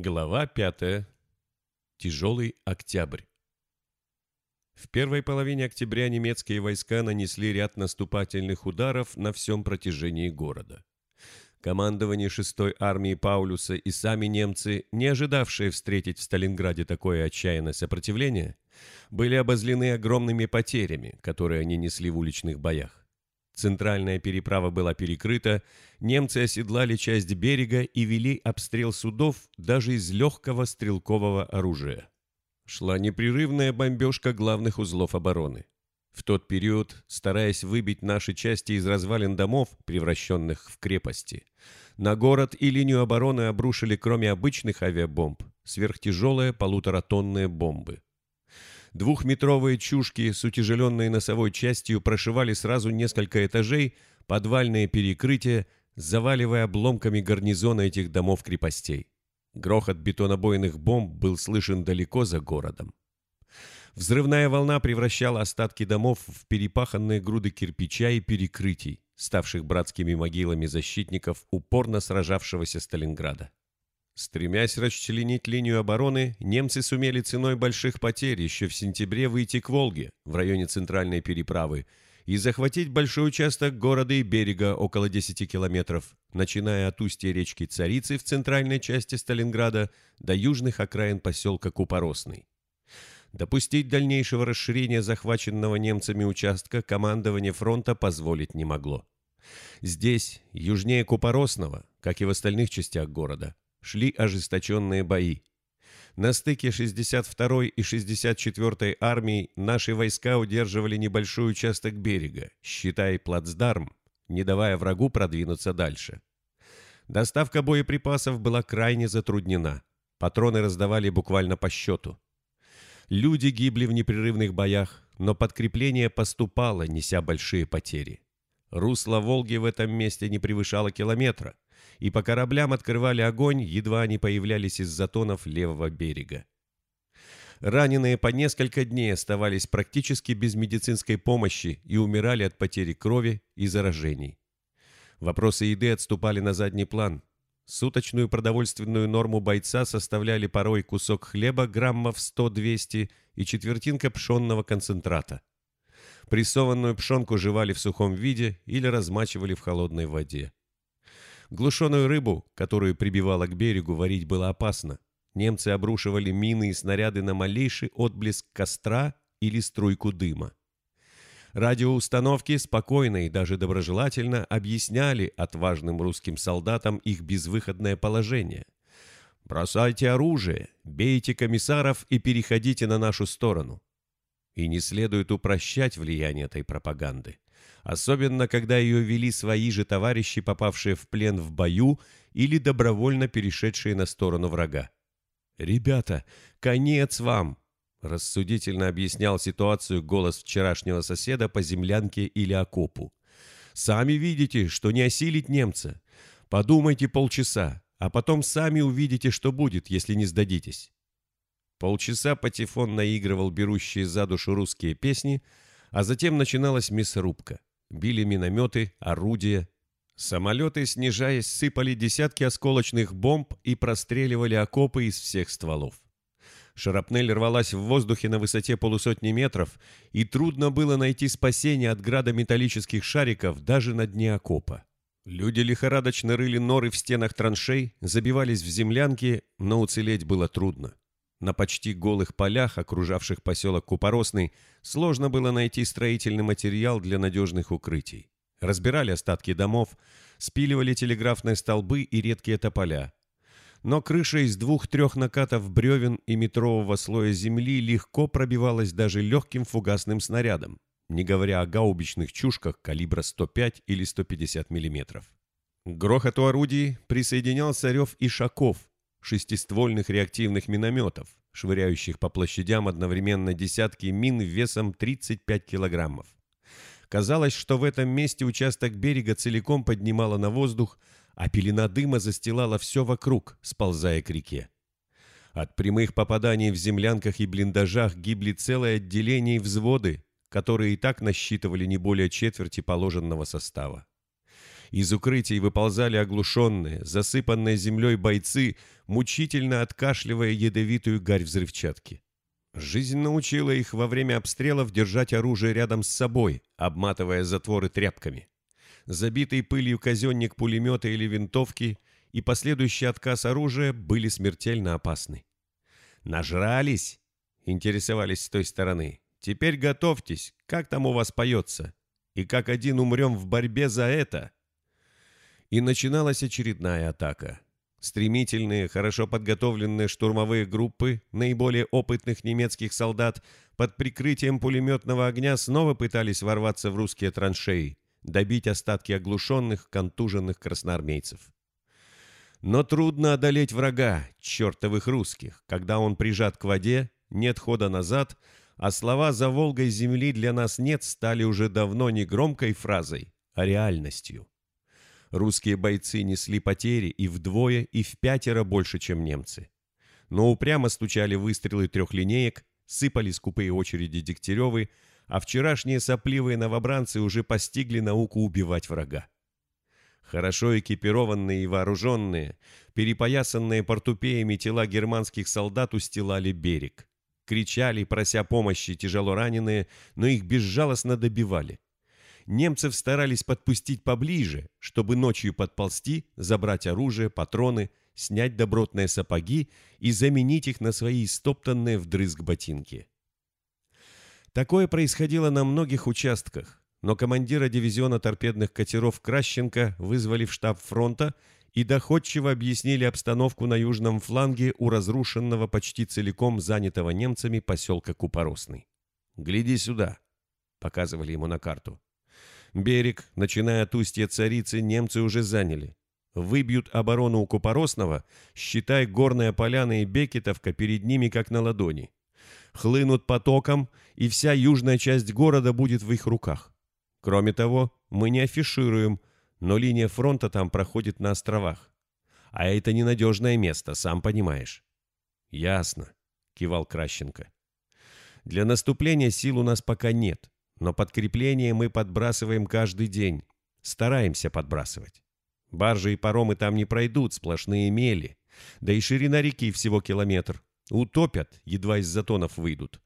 Глава 5. Тяжелый октябрь. В первой половине октября немецкие войска нанесли ряд наступательных ударов на всем протяжении города. Командование 6-й армии Паулюса и сами немцы, не ожидавшие встретить в Сталинграде такое отчаянное сопротивление, были обозлены огромными потерями, которые они несли в уличных боях. Центральная переправа была перекрыта, немцы оседлали часть берега и вели обстрел судов даже из легкого стрелкового оружия. Шла непрерывная бомбежка главных узлов обороны. В тот период, стараясь выбить наши части из развалин домов, превращенных в крепости, на город и линию обороны обрушили, кроме обычных авиабомб, сверхтяжелые полуторатонные бомбы. Двухметровые чушки с утяжеленной носовой частью прошивали сразу несколько этажей, подвальные перекрытия, заваливая обломками гарнизона этих домов-крепостей. Грохот бетонобойных бомб был слышен далеко за городом. Взрывная волна превращала остатки домов в перепаханные груды кирпича и перекрытий, ставших братскими могилами защитников упорно сражавшегося Сталинграда. Стремясь расчленить линию обороны, немцы сумели ценой больших потерь еще в сентябре выйти к Волге, в районе центральной переправы, и захватить большой участок города и берега около 10 километров, начиная от устья речки Царицы в центральной части Сталинграда до южных окраин поселка Купоросный. Допустить дальнейшего расширения захваченного немцами участка командование фронта позволить не могло. Здесь, южнее Купоросного, как и в остальных частях города, шли ожесточенные бои. На стыке 62-й и 64-й армий наши войска удерживали небольшой участок берега, считай плацдарм, не давая врагу продвинуться дальше. Доставка боеприпасов была крайне затруднена. Патроны раздавали буквально по счету. Люди гибли в непрерывных боях, но подкрепление поступало, неся большие потери. Русло Волги в этом месте не превышало километра – и по кораблям открывали огонь, едва они появлялись из затонов левого берега. Раненые по несколько дней оставались практически без медицинской помощи и умирали от потери крови и заражений. Вопросы еды отступали на задний план. Суточную продовольственную норму бойца составляли порой кусок хлеба граммов 100-200 и четвертинка пшенного концентрата. Прессованную пшенку жевали в сухом виде или размачивали в холодной воде. Глушеную рыбу, которую прибивало к берегу, варить было опасно. Немцы обрушивали мины и снаряды на малейший отблеск костра или струйку дыма. Радиоустановки спокойно и даже доброжелательно объясняли отважным русским солдатам их безвыходное положение. «Бросайте оружие, бейте комиссаров и переходите на нашу сторону». И не следует упрощать влияние этой пропаганды особенно когда ее вели свои же товарищи, попавшие в плен в бою или добровольно перешедшие на сторону врага. «Ребята, конец вам!» – рассудительно объяснял ситуацию голос вчерашнего соседа по землянке или окопу. «Сами видите, что не осилить немца. Подумайте полчаса, а потом сами увидите, что будет, если не сдадитесь». Полчаса Патефон наигрывал берущие за душу русские песни, а затем начиналась мясорубка. Били минометы, орудия. Самолеты, снижаясь, сыпали десятки осколочных бомб и простреливали окопы из всех стволов. Шарапнель рвалась в воздухе на высоте полусотни метров, и трудно было найти спасение от града металлических шариков даже на дне окопа. Люди лихорадочно рыли норы в стенах траншей, забивались в землянки, но уцелеть было трудно. На почти голых полях, окружавших поселок Купоросный, сложно было найти строительный материал для надежных укрытий. Разбирали остатки домов, спиливали телеграфные столбы и редкие тополя. Но крыша из двух-трех накатов бревен и метрового слоя земли легко пробивалась даже легким фугасным снарядом, не говоря о гаубичных чушках калибра 105 или 150 мм. К грохоту орудий присоединялся рев ишаков, шестиствольных реактивных минометов, швыряющих по площадям одновременно десятки мин весом 35 килограммов. Казалось, что в этом месте участок берега целиком поднимало на воздух, а пелена дыма застилала все вокруг, сползая к реке. От прямых попаданий в землянках и блиндажах гибли целое отделение и взводы, которые и так насчитывали не более четверти положенного состава. Из укрытий выползали оглушенные, засыпанные землей бойцы, мучительно откашливая ядовитую гарь взрывчатки. Жизнь научила их во время обстрелов держать оружие рядом с собой, обматывая затворы тряпками. Забитый пылью казенник пулемета или винтовки и последующий отказ оружия были смертельно опасны. «Нажрались?» — интересовались с той стороны. «Теперь готовьтесь, как там у вас поется? И как один умрем в борьбе за это?» И начиналась очередная атака. Стремительные, хорошо подготовленные штурмовые группы наиболее опытных немецких солдат под прикрытием пулеметного огня снова пытались ворваться в русские траншеи, добить остатки оглушенных, контуженных красноармейцев. Но трудно одолеть врага, чертовых русских, когда он прижат к воде, нет хода назад, а слова «за Волгой земли для нас нет» стали уже давно не громкой фразой, а реальностью. Русские бойцы несли потери и вдвое, и в пятеро больше, чем немцы. Но упрямо стучали выстрелы трехлинеек, сыпали скупые очереди Дегтяревы, а вчерашние сопливые новобранцы уже постигли науку убивать врага. Хорошо экипированные и вооруженные, перепоясанные портупеями тела германских солдат устилали берег. Кричали, прося помощи тяжело раненые, но их безжалостно добивали немцев старались подпустить поближе, чтобы ночью подползти, забрать оружие, патроны, снять добротные сапоги и заменить их на свои стоптанные вдрызг ботинки. Такое происходило на многих участках, но командира дивизиона торпедных катеров Кращенко вызвали в штаб фронта и доходчиво объяснили обстановку на южном фланге у разрушенного почти целиком занятого немцами поселка Купоросный. «Гляди сюда», — показывали ему на карту. Берег, начиная от устья царицы, немцы уже заняли. Выбьют оборону у Купоросного, считай горная поляна и Бекетовка перед ними как на ладони. Хлынут потоком, и вся южная часть города будет в их руках. Кроме того, мы не афишируем, но линия фронта там проходит на островах. А это ненадежное место, сам понимаешь. Ясно, кивал Кращенко. Для наступления сил у нас пока нет. Но подкрепление мы подбрасываем каждый день. Стараемся подбрасывать. Баржи и паромы там не пройдут, сплошные мели. Да и ширина реки всего километр. Утопят, едва из затонов выйдут.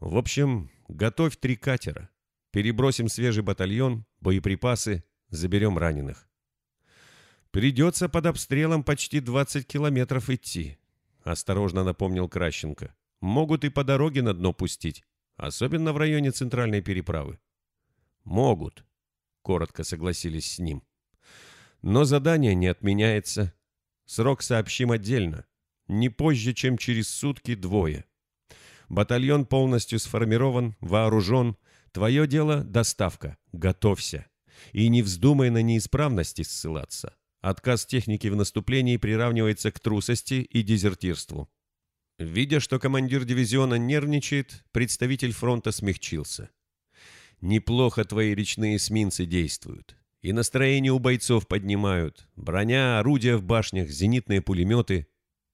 В общем, готовь три катера. Перебросим свежий батальон, боеприпасы, заберем раненых. Придется под обстрелом почти 20 километров идти, осторожно напомнил Кращенко. Могут и по дороге на дно пустить. Особенно в районе центральной переправы. Могут, коротко согласились с ним. Но задание не отменяется. Срок сообщим отдельно. Не позже, чем через сутки двое. Батальон полностью сформирован, вооружен. Твое дело — доставка. Готовься. И не вздумай на неисправности ссылаться. Отказ техники в наступлении приравнивается к трусости и дезертирству. Видя, что командир дивизиона нервничает, представитель фронта смягчился. «Неплохо твои речные эсминцы действуют. И настроение у бойцов поднимают. Броня, орудия в башнях, зенитные пулеметы.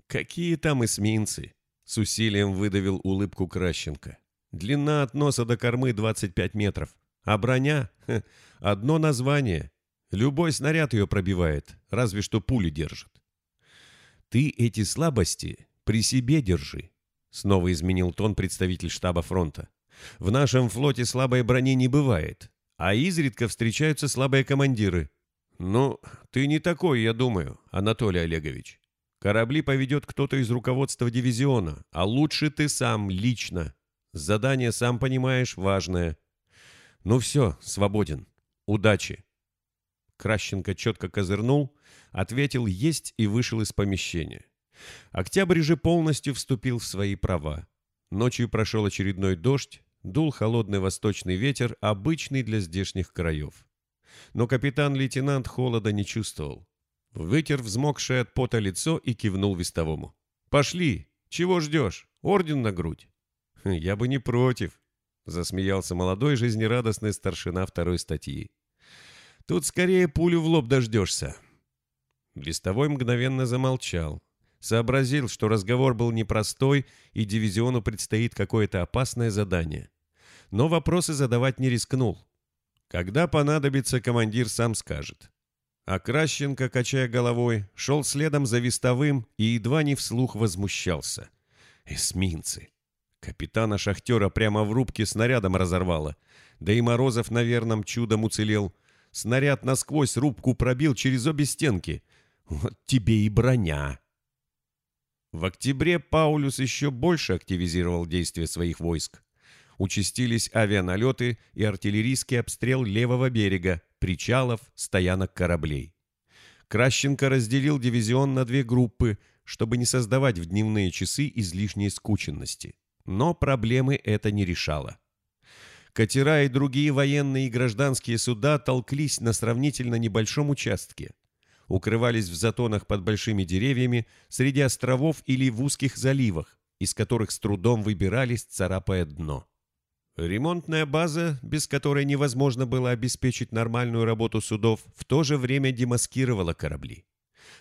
Какие там эсминцы?» С усилием выдавил улыбку Кращенко. «Длина от носа до кормы 25 метров. А броня? Ха, одно название. Любой снаряд ее пробивает, разве что пули держит. Ты эти слабости при себе держи», — снова изменил тон представитель штаба фронта. «В нашем флоте слабой брони не бывает, а изредка встречаются слабые командиры». «Ну, ты не такой, я думаю, Анатолий Олегович. Корабли поведет кто-то из руководства дивизиона, а лучше ты сам, лично. Задание, сам понимаешь, важное. Ну все, свободен. Удачи». Кращенко четко козырнул, ответил «есть» и вышел из помещения. Октябрь же полностью вступил в свои права. Ночью прошел очередной дождь, дул холодный восточный ветер, обычный для здешних краев. Но капитан-лейтенант холода не чувствовал. Вытер взмокшее от пота лицо и кивнул вестовому. «Пошли! Чего ждешь? Орден на грудь!» «Хм, «Я бы не против», — засмеялся молодой жизнерадостный старшина второй статьи. «Тут скорее пулю в лоб дождешься». Вестовой мгновенно замолчал, Сообразил, что разговор был непростой, и дивизиону предстоит какое-то опасное задание. Но вопросы задавать не рискнул. Когда понадобится, командир сам скажет. А Кращенко, качая головой, шел следом за вестовым и едва не вслух возмущался. Эсминцы. Капитана-шахтера прямо в рубке снарядом разорвало. Да и Морозов, наверное, чудом уцелел. Снаряд насквозь рубку пробил через обе стенки. Вот тебе и броня. В октябре Паулюс еще больше активизировал действия своих войск. Участились авианалеты и артиллерийский обстрел левого берега, причалов, стоянок кораблей. Кращенко разделил дивизион на две группы, чтобы не создавать в дневные часы излишней скученности. Но проблемы это не решало. Катера и другие военные и гражданские суда толклись на сравнительно небольшом участке. Укрывались в затонах под большими деревьями, среди островов или в узких заливах, из которых с трудом выбирались, царапая дно. Ремонтная база, без которой невозможно было обеспечить нормальную работу судов, в то же время демаскировала корабли.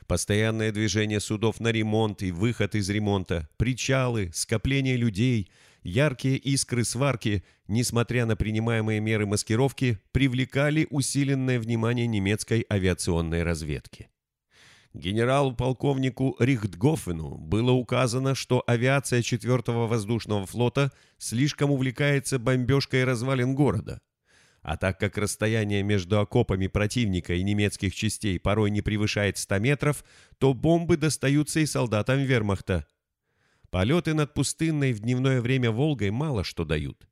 Постоянное движение судов на ремонт и выход из ремонта, причалы, скопление людей, яркие искры сварки, несмотря на принимаемые меры маскировки, привлекали усиленное внимание немецкой авиационной разведки. Генералу-полковнику Рихтгофену было указано, что авиация 4-го воздушного флота слишком увлекается бомбежкой развалин города – а так как расстояние между окопами противника и немецких частей порой не превышает 100 метров, то бомбы достаются и солдатам вермахта. Полеты над пустынной в дневное время Волгой мало что дают.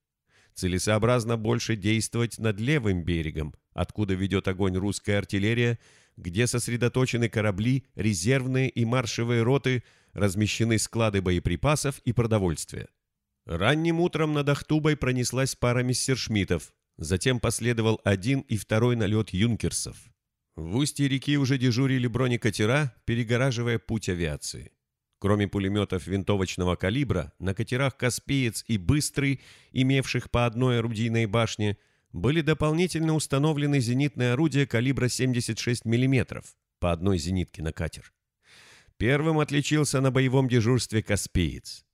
Целесообразно больше действовать над левым берегом, откуда ведет огонь русская артиллерия, где сосредоточены корабли, резервные и маршевые роты, размещены склады боеприпасов и продовольствия. Ранним утром над Ахтубой пронеслась пара мессершмиттов, Затем последовал один и второй налет юнкерсов. В устье реки уже дежурили бронекатера, перегораживая путь авиации. Кроме пулеметов винтовочного калибра, на катерах «Каспиец» и «Быстрый», имевших по одной орудийной башне, были дополнительно установлены зенитные орудия калибра 76 мм по одной зенитке на катер. Первым отличился на боевом дежурстве «Каспиец».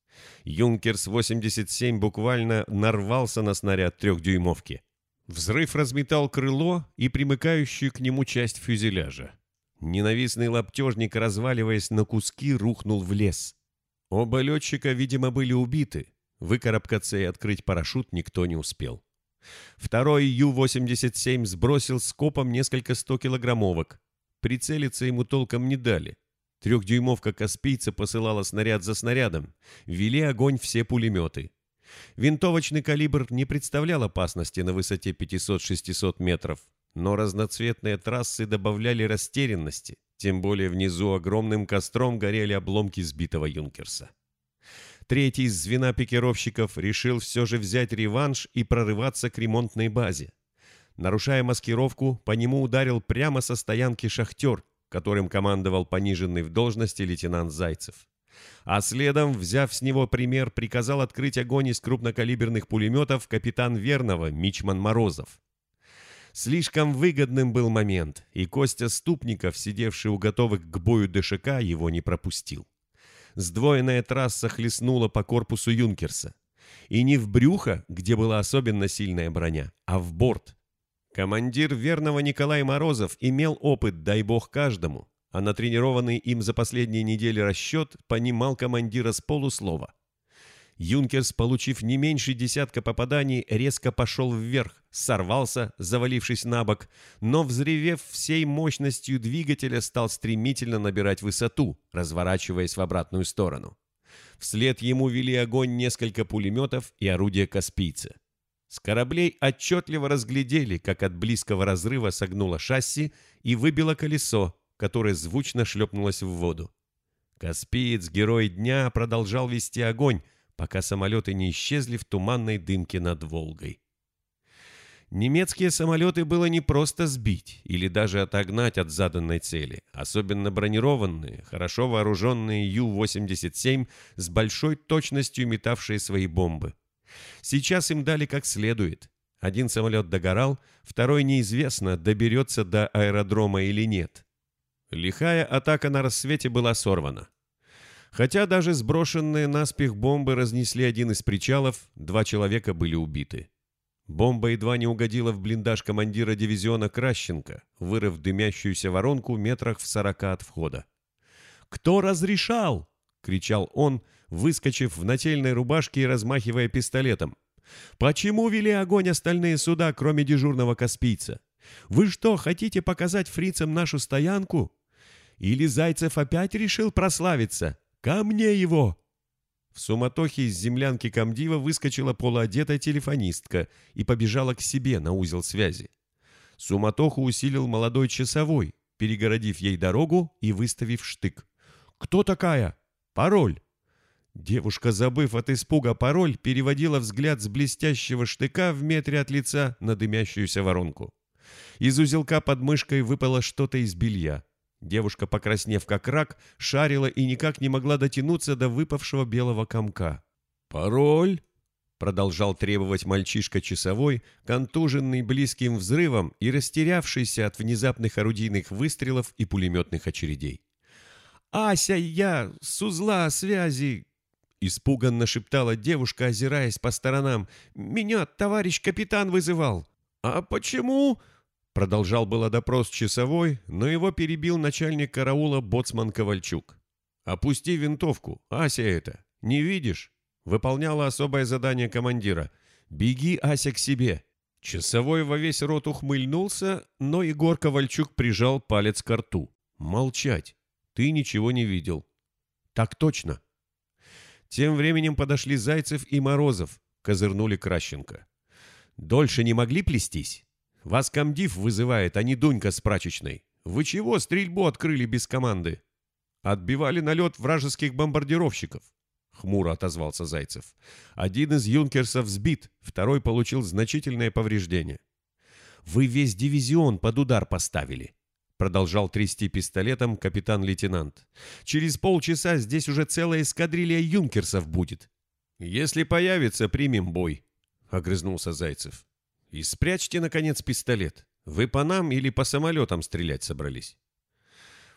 «Юнкерс-87» буквально нарвался на снаряд трехдюймовки. Взрыв разметал крыло и примыкающую к нему часть фюзеляжа. Ненавистный лаптежник, разваливаясь на куски, рухнул в лес. Оба летчика, видимо, были убиты. Выкарабкаться и открыть парашют никто не успел. Второй Ю-87 сбросил скопом несколько 100-килограммовок. Прицелиться ему толком не дали. Трехдюймовка Каспийца посылала снаряд за снарядом. Вели огонь все пулеметы. Винтовочный калибр не представлял опасности на высоте 500-600 метров, но разноцветные трассы добавляли растерянности, тем более внизу огромным костром горели обломки сбитого «Юнкерса». Третий из звена пикировщиков решил все же взять реванш и прорываться к ремонтной базе. Нарушая маскировку, по нему ударил прямо со стоянки шахтер, которым командовал пониженный в должности лейтенант Зайцев а следом, взяв с него пример, приказал открыть огонь из крупнокалиберных пулеметов капитан Верного Мичман Морозов. Слишком выгодным был момент, и Костя Ступников, сидевший у готовых к бою ДШК, его не пропустил. Сдвоенная трасса хлестнула по корпусу Юнкерса. И не в брюхо, где была особенно сильная броня, а в борт. Командир верного Николай Морозов имел опыт, дай бог каждому, а натренированный им за последние недели расчет понимал командира с полуслова. Юнкерс, получив не меньше десятка попаданий, резко пошел вверх, сорвался, завалившись на бок, но, взревев всей мощностью двигателя, стал стремительно набирать высоту, разворачиваясь в обратную сторону. Вслед ему вели огонь несколько пулеметов и орудия «Каспийца». С кораблей отчетливо разглядели, как от близкого разрыва согнуло шасси и выбило колесо, которое звучно шлепнулось в воду. Каспиец, герой дня, продолжал вести огонь, пока самолеты не исчезли в туманной дымке над Волгой. Немецкие самолеты было не просто сбить или даже отогнать от заданной цели, особенно бронированные, хорошо вооруженные Ю-87 с большой точностью метавшие свои бомбы. Сейчас им дали как следует. Один самолет догорал, второй неизвестно, доберется до аэродрома или нет. Лихая атака на рассвете была сорвана. Хотя даже сброшенные наспех бомбы разнесли один из причалов, два человека были убиты. Бомба едва не угодила в блиндаж командира дивизиона Кращенко, вырыв дымящуюся воронку метрах в сорока от входа. «Кто разрешал?» — кричал он, выскочив в нательной рубашке и размахивая пистолетом. «Почему вели огонь остальные суда, кроме дежурного Каспийца? Вы что, хотите показать фрицам нашу стоянку? Или Зайцев опять решил прославиться? Ко мне его!» В суматохе из землянки комдива выскочила полуодетая телефонистка и побежала к себе на узел связи. Суматоху усилил молодой часовой, перегородив ей дорогу и выставив штык. «Кто такая? Пароль!» Девушка, забыв от испуга пароль, переводила взгляд с блестящего штыка в метре от лица на дымящуюся воронку. Из узелка под мышкой выпало что-то из белья. Девушка, покраснев как рак, шарила и никак не могла дотянуться до выпавшего белого комка. «Пароль?» — продолжал требовать мальчишка-часовой, контуженный близким взрывом и растерявшийся от внезапных орудийных выстрелов и пулеметных очередей. «Ася, я с узла связи!» Испуганно шептала девушка, озираясь по сторонам. «Меня товарищ капитан вызывал!» «А почему?» Продолжал было допрос часовой, но его перебил начальник караула боцман Ковальчук. «Опусти винтовку, Ася это, не видишь?» Выполняла особое задание командира. «Беги, Ася, к себе!» Часовой во весь рот ухмыльнулся, но Егор Ковальчук прижал палец к рту. «Молчать! Ты ничего не видел!» «Так точно!» Тем временем подошли Зайцев и Морозов, козырнули Кращенко. «Дольше не могли плестись?» Вас комдив вызывает, а не Дунька с прачечной. Вы чего стрельбу открыли без команды? Отбивали налет вражеских бомбардировщиков. Хмуро отозвался Зайцев. Один из юнкерсов сбит, второй получил значительное повреждение. Вы весь дивизион под удар поставили. Продолжал трясти пистолетом капитан-лейтенант. «Через полчаса здесь уже целая эскадрилья юнкерсов будет». «Если появится, примем бой», — огрызнулся Зайцев. И спрячьте, наконец, пистолет. Вы по нам или по самолетам стрелять собрались?»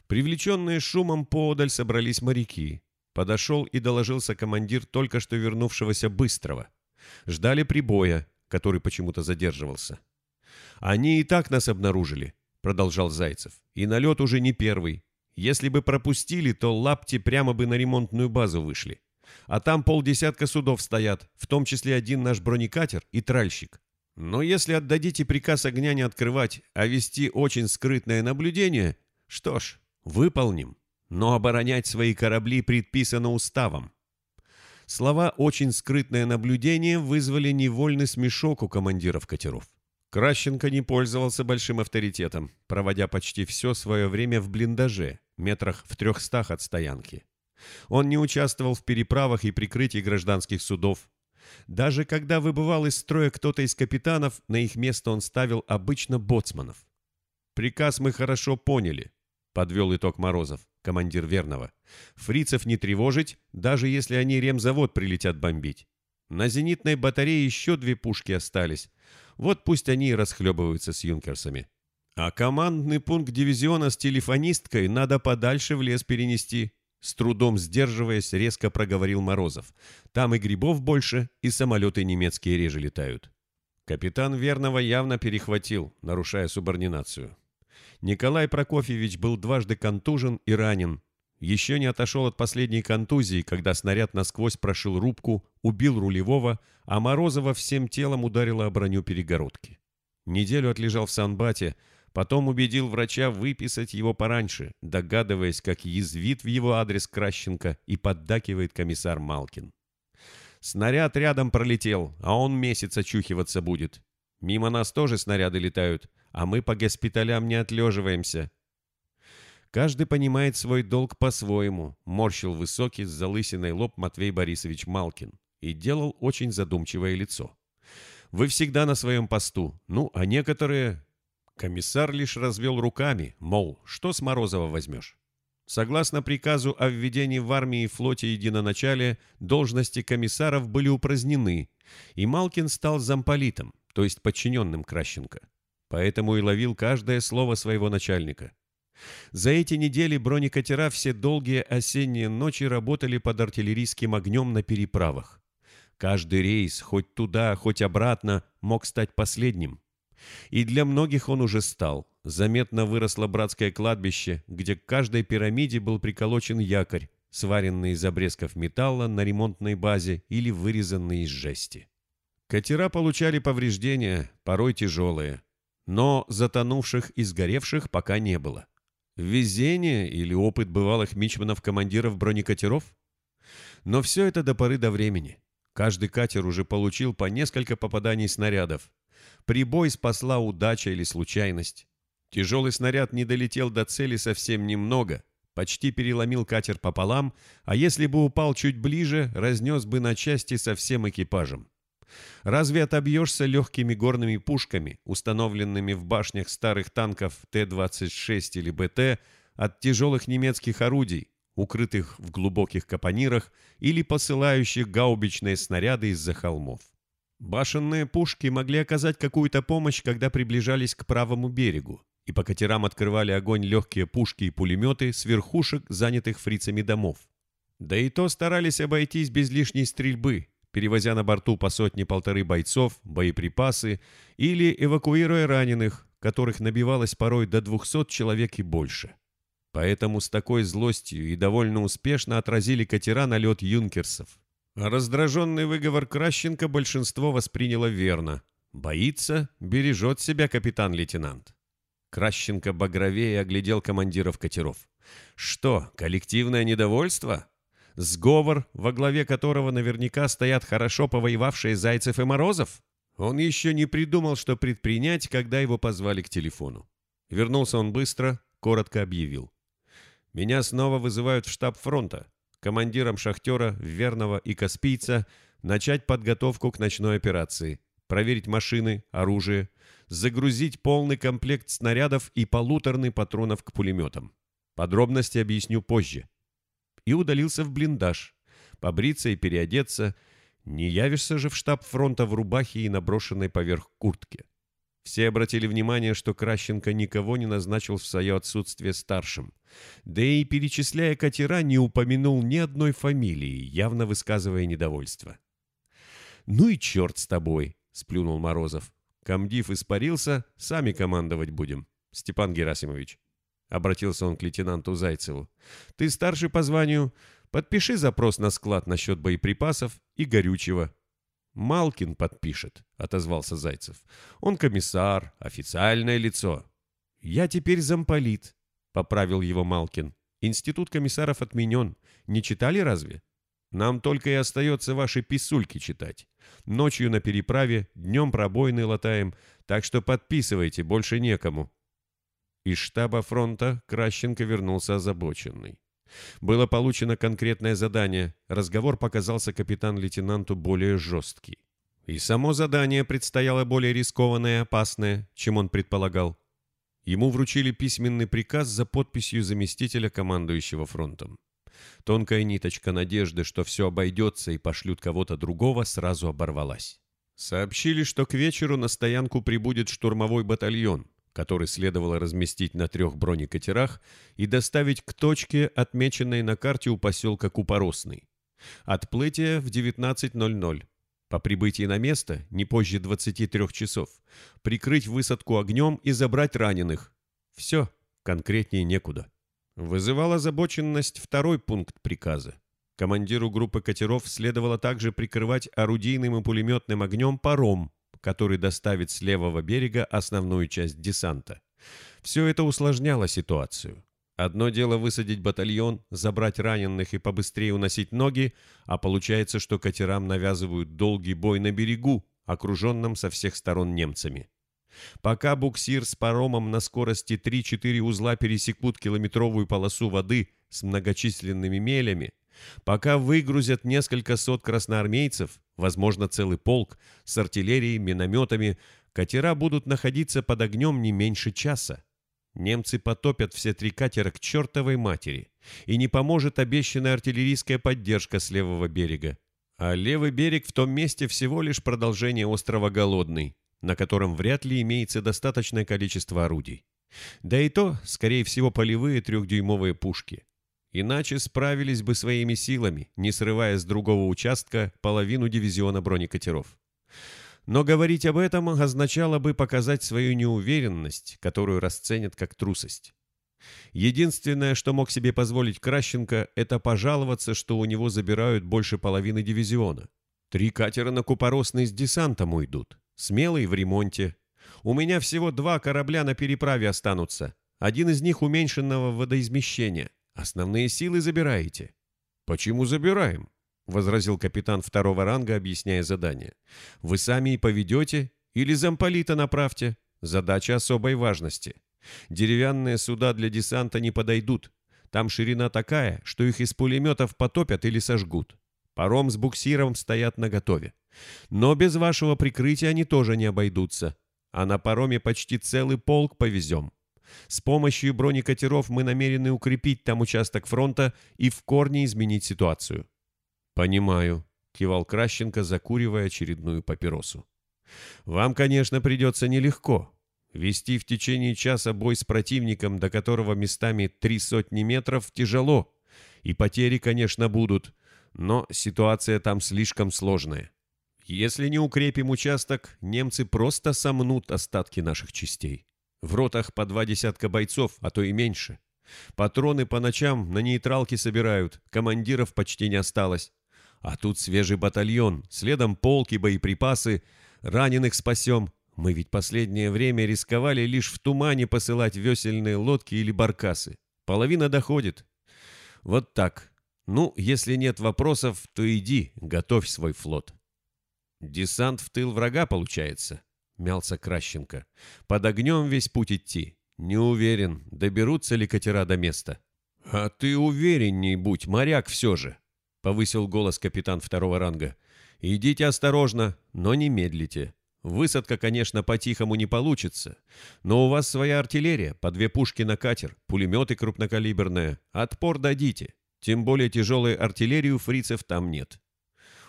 Привлеченные шумом поодаль собрались моряки. Подошел и доложился командир только что вернувшегося Быстрого. Ждали прибоя, который почему-то задерживался. «Они и так нас обнаружили», — продолжал Зайцев. «И налет уже не первый. Если бы пропустили, то лапти прямо бы на ремонтную базу вышли. А там полдесятка судов стоят, в том числе один наш бронекатер и тральщик. Но если отдадите приказ огня не открывать, а вести очень скрытное наблюдение, что ж, выполним. Но оборонять свои корабли предписано уставом. Слова «очень скрытное наблюдение» вызвали невольный смешок у командиров катеров. Кращенко не пользовался большим авторитетом, проводя почти все свое время в блиндаже, метрах в трехстах от стоянки. Он не участвовал в переправах и прикрытии гражданских судов, даже когда выбывал из строя кто-то из капитанов, на их место он ставил обычно боцманов. «Приказ мы хорошо поняли», — подвел итог Морозов, командир Верного. «Фрицев не тревожить, даже если они ремзавод прилетят бомбить. На зенитной батарее еще две пушки остались. Вот пусть они и расхлебываются с юнкерсами. А командный пункт дивизиона с телефонисткой надо подальше в лес перенести. С трудом сдерживаясь, резко проговорил Морозов. «Там и грибов больше, и самолеты немецкие реже летают». Капитан Верного явно перехватил, нарушая субординацию. Николай Прокофьевич был дважды контужен и ранен. Еще не отошел от последней контузии, когда снаряд насквозь прошил рубку, убил рулевого, а Морозова всем телом ударила о броню перегородки. Неделю отлежал в Санбате, Потом убедил врача выписать его пораньше, догадываясь, как язвит в его адрес Кращенко и поддакивает комиссар Малкин. Снаряд рядом пролетел, а он месяц очухиваться будет. Мимо нас тоже снаряды летают, а мы по госпиталям не отлеживаемся. Каждый понимает свой долг по-своему, морщил высокий с залысиной лоб Матвей Борисович Малкин и делал очень задумчивое лицо. Вы всегда на своем посту, ну, а некоторые Комиссар лишь развел руками, мол, что с Морозова возьмешь? Согласно приказу о введении в армии и флоте единоначалия, должности комиссаров были упразднены, и Малкин стал замполитом, то есть подчиненным Кращенко. Поэтому и ловил каждое слово своего начальника. За эти недели бронекатера все долгие осенние ночи работали под артиллерийским огнем на переправах. Каждый рейс, хоть туда, хоть обратно, мог стать последним. И для многих он уже стал. Заметно выросло братское кладбище, где к каждой пирамиде был приколочен якорь, сваренный из обрезков металла на ремонтной базе или вырезанный из жести. Катера получали повреждения, порой тяжелые, но затонувших и сгоревших пока не было. Везение или опыт бывалых мичманов-командиров бронекатеров? Но все это до поры до времени. Каждый катер уже получил по несколько попаданий снарядов. Прибой спасла удача или случайность. Тяжелый снаряд не долетел до цели совсем немного, почти переломил катер пополам, а если бы упал чуть ближе, разнес бы на части со всем экипажем. Разве отобьешься легкими горными пушками, установленными в башнях старых танков Т-26 или БТ, от тяжелых немецких орудий, укрытых в глубоких капонирах или посылающих гаубичные снаряды из-за холмов? Башенные пушки могли оказать какую-то помощь, когда приближались к правому берегу, и по катерам открывали огонь легкие пушки и пулеметы с верхушек, занятых фрицами домов. Да и то старались обойтись без лишней стрельбы, перевозя на борту по сотне-полторы бойцов, боеприпасы или эвакуируя раненых, которых набивалось порой до 200 человек и больше. Поэтому с такой злостью и довольно успешно отразили катера налет юнкерсов. Раздраженный выговор Кращенко большинство восприняло верно. Боится, бережет себя капитан-лейтенант. Кращенко багровее оглядел командиров катеров. Что, коллективное недовольство? Сговор, во главе которого наверняка стоят хорошо повоевавшие Зайцев и Морозов? Он еще не придумал, что предпринять, когда его позвали к телефону. Вернулся он быстро, коротко объявил. «Меня снова вызывают в штаб фронта. Командиром шахтера, верного и каспийца начать подготовку к ночной операции, проверить машины, оружие, загрузить полный комплект снарядов и полуторный патронов к пулеметам. Подробности объясню позже и удалился в блиндаж. Побриться и переодеться. Не явишься же в штаб фронта в рубахе и наброшенной поверх куртке. Все обратили внимание, что Кращенко никого не назначил в свое отсутствие старшим. Да и, перечисляя катера, не упомянул ни одной фамилии, явно высказывая недовольство. «Ну и черт с тобой!» — сплюнул Морозов. «Комдив испарился, сами командовать будем, Степан Герасимович». Обратился он к лейтенанту Зайцеву. «Ты старший по званию. Подпиши запрос на склад насчет боеприпасов и горючего». «Малкин подпишет», — отозвался Зайцев. «Он комиссар, официальное лицо». «Я теперь замполит», — поправил его Малкин. «Институт комиссаров отменен. Не читали разве? Нам только и остается ваши писульки читать. Ночью на переправе, днем пробойны латаем, так что подписывайте, больше некому». Из штаба фронта Кращенко вернулся озабоченный. Было получено конкретное задание, разговор показался капитан-лейтенанту более жесткий. И само задание предстояло более рискованное и опасное, чем он предполагал. Ему вручили письменный приказ за подписью заместителя командующего фронтом. Тонкая ниточка надежды, что все обойдется и пошлют кого-то другого, сразу оборвалась. Сообщили, что к вечеру на стоянку прибудет штурмовой батальон, который следовало разместить на трех бронекатерах и доставить к точке, отмеченной на карте у поселка Купоросный. Отплытие в 19.00. По прибытии на место, не позже 23 часов, прикрыть высадку огнем и забрать раненых. Все, конкретнее некуда. Вызывал озабоченность второй пункт приказа. Командиру группы катеров следовало также прикрывать орудийным и пулеметным огнем паром, который доставит с левого берега основную часть десанта. Все это усложняло ситуацию. Одно дело высадить батальон, забрать раненых и побыстрее уносить ноги, а получается, что катерам навязывают долгий бой на берегу, окруженном со всех сторон немцами. Пока буксир с паромом на скорости 3-4 узла пересекут километровую полосу воды с многочисленными мелями, Пока выгрузят несколько сот красноармейцев, возможно, целый полк, с артиллерией, минометами, катера будут находиться под огнем не меньше часа. Немцы потопят все три катера к чертовой матери, и не поможет обещанная артиллерийская поддержка с левого берега. А левый берег в том месте всего лишь продолжение острова Голодный, на котором вряд ли имеется достаточное количество орудий. Да и то, скорее всего, полевые трехдюймовые пушки. Иначе справились бы своими силами, не срывая с другого участка половину дивизиона бронекатеров. Но говорить об этом означало бы показать свою неуверенность, которую расценят как трусость. Единственное, что мог себе позволить Кращенко, это пожаловаться, что у него забирают больше половины дивизиона. Три катера на Купоросный с десантом уйдут. Смелый в ремонте. У меня всего два корабля на переправе останутся. Один из них уменьшенного водоизмещения. Основные силы забираете. Почему забираем? возразил капитан второго ранга, объясняя задание. «Вы сами и поведете или замполита направьте. Задача особой важности. Деревянные суда для десанта не подойдут. Там ширина такая, что их из пулеметов потопят или сожгут. Паром с буксиром стоят наготове. Но без вашего прикрытия они тоже не обойдутся. А на пароме почти целый полк повезем. С помощью бронекатеров мы намерены укрепить там участок фронта и в корне изменить ситуацию. «Понимаю», — кивал Кращенко, закуривая очередную папиросу. «Вам, конечно, придется нелегко. Вести в течение часа бой с противником, до которого местами три сотни метров, тяжело. И потери, конечно, будут, но ситуация там слишком сложная. Если не укрепим участок, немцы просто сомнут остатки наших частей. В ротах по два десятка бойцов, а то и меньше. Патроны по ночам на нейтралке собирают, командиров почти не осталось. А тут свежий батальон, следом полки, боеприпасы, раненых спасем. Мы ведь последнее время рисковали лишь в тумане посылать весельные лодки или баркасы. Половина доходит. Вот так. Ну, если нет вопросов, то иди, готовь свой флот. Десант в тыл врага получается, мялся Кращенко. Под огнем весь путь идти. Не уверен, доберутся ли катера до места. А ты уверенней будь, моряк все же. — повысил голос капитан второго ранга. «Идите осторожно, но не медлите. Высадка, конечно, по-тихому не получится, но у вас своя артиллерия, по две пушки на катер, пулеметы крупнокалиберные. Отпор дадите. Тем более тяжелой артиллерии у фрицев там нет.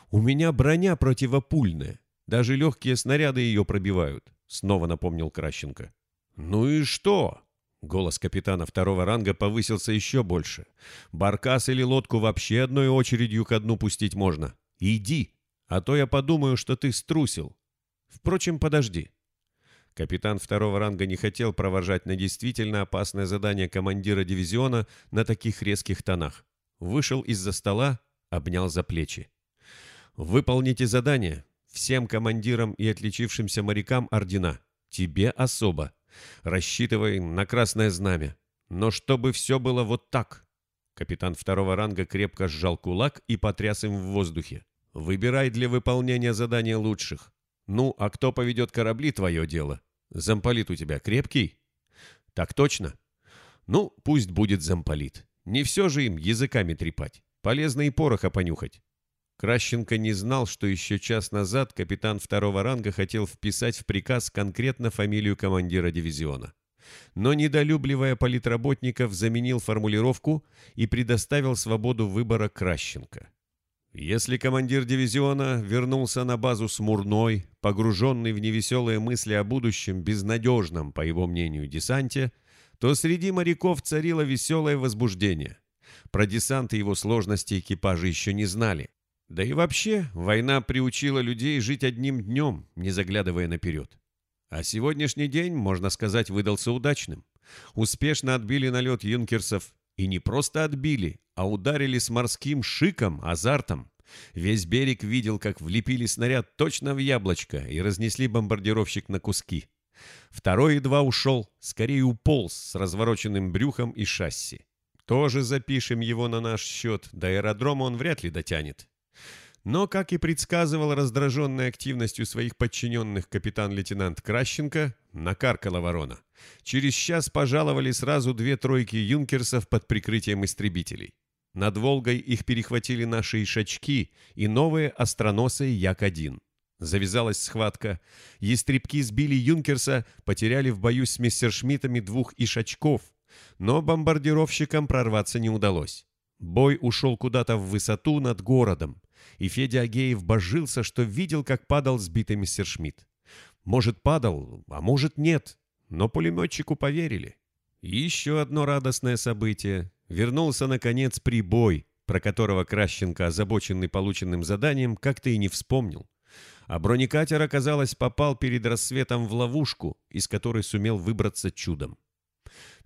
У меня броня противопульная. Даже легкие снаряды ее пробивают», — снова напомнил Кращенко. «Ну и что?» Голос капитана второго ранга повысился еще больше. «Баркас или лодку вообще одной очередью ко дну пустить можно. Иди, а то я подумаю, что ты струсил. Впрочем, подожди». Капитан второго ранга не хотел провожать на действительно опасное задание командира дивизиона на таких резких тонах. Вышел из-за стола, обнял за плечи. «Выполните задание. Всем командирам и отличившимся морякам ордена. Тебе особо. Рассчитывай на красное знамя. Но чтобы все было вот так. Капитан второго ранга крепко сжал кулак и потряс им в воздухе. Выбирай для выполнения задания лучших. Ну, а кто поведет корабли, твое дело. Замполит у тебя крепкий? Так точно. Ну, пусть будет замполит. Не все же им языками трепать. Полезно и пороха понюхать. Кращенко не знал, что еще час назад капитан второго ранга хотел вписать в приказ конкретно фамилию командира дивизиона. Но, недолюбливая политработников, заменил формулировку и предоставил свободу выбора Кращенко. Если командир дивизиона вернулся на базу смурной, погруженный в невеселые мысли о будущем, безнадежном, по его мнению, десанте, то среди моряков царило веселое возбуждение. Про десант и его сложности экипажи еще не знали. Да и вообще, война приучила людей жить одним днем, не заглядывая наперед. А сегодняшний день, можно сказать, выдался удачным. Успешно отбили налет юнкерсов. И не просто отбили, а ударили с морским шиком, азартом. Весь берег видел, как влепили снаряд точно в яблочко и разнесли бомбардировщик на куски. Второй едва ушел, скорее уполз с развороченным брюхом и шасси. Тоже запишем его на наш счет, до аэродрома он вряд ли дотянет. Но, как и предсказывал раздраженной активностью своих подчиненных капитан-лейтенант Кращенко, накаркала ворона. Через час пожаловали сразу две тройки юнкерсов под прикрытием истребителей. Над Волгой их перехватили наши ишачки и новые остроносы Як-1. Завязалась схватка. Естребки сбили юнкерса, потеряли в бою с мессершмиттами двух ишачков, но бомбардировщикам прорваться не удалось. Бой ушел куда-то в высоту над городом и Федя Агеев божился, что видел, как падал сбитый мистер Шмидт. Может, падал, а может, нет, но пулеметчику поверили. И еще одно радостное событие. вернулся, наконец, прибой, про которого Кращенко, озабоченный полученным заданием, как-то и не вспомнил. А бронекатер, оказалось, попал перед рассветом в ловушку, из которой сумел выбраться чудом.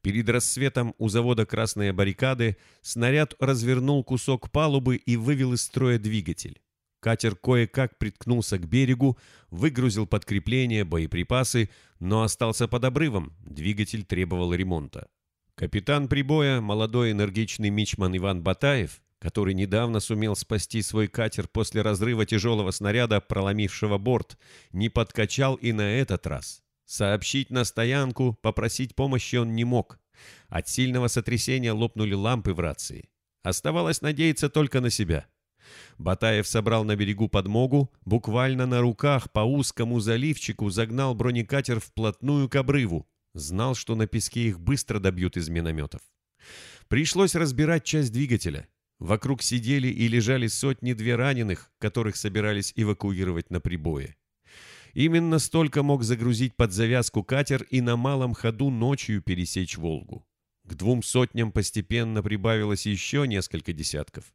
Перед рассветом у завода «Красные баррикады» снаряд развернул кусок палубы и вывел из строя двигатель. Катер кое-как приткнулся к берегу, выгрузил подкрепление, боеприпасы, но остался под обрывом, двигатель требовал ремонта. Капитан прибоя, молодой энергичный мичман Иван Батаев, который недавно сумел спасти свой катер после разрыва тяжелого снаряда, проломившего борт, не подкачал и на этот раз. Сообщить на стоянку, попросить помощи он не мог. От сильного сотрясения лопнули лампы в рации. Оставалось надеяться только на себя. Батаев собрал на берегу подмогу, буквально на руках по узкому заливчику загнал бронекатер вплотную к обрыву. Знал, что на песке их быстро добьют из минометов. Пришлось разбирать часть двигателя. Вокруг сидели и лежали сотни-две раненых, которых собирались эвакуировать на прибое. Именно столько мог загрузить под завязку катер и на малом ходу ночью пересечь Волгу. К двум сотням постепенно прибавилось еще несколько десятков.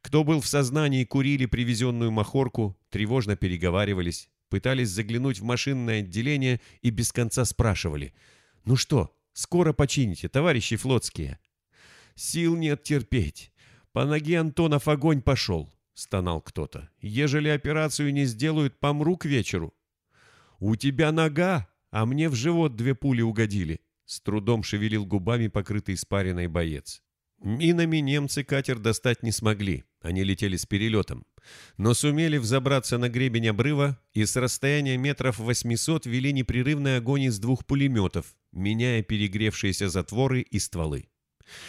Кто был в сознании, курили привезенную махорку, тревожно переговаривались, пытались заглянуть в машинное отделение и без конца спрашивали. «Ну что, скоро почините, товарищи флотские?» «Сил нет терпеть. По ноге Антонов огонь пошел», — стонал кто-то. «Ежели операцию не сделают, помру к вечеру». «У тебя нога, а мне в живот две пули угодили», — с трудом шевелил губами покрытый испаренной боец. Минами немцы катер достать не смогли, они летели с перелетом, но сумели взобраться на гребень обрыва и с расстояния метров 800 вели непрерывный огонь из двух пулеметов, меняя перегревшиеся затворы и стволы.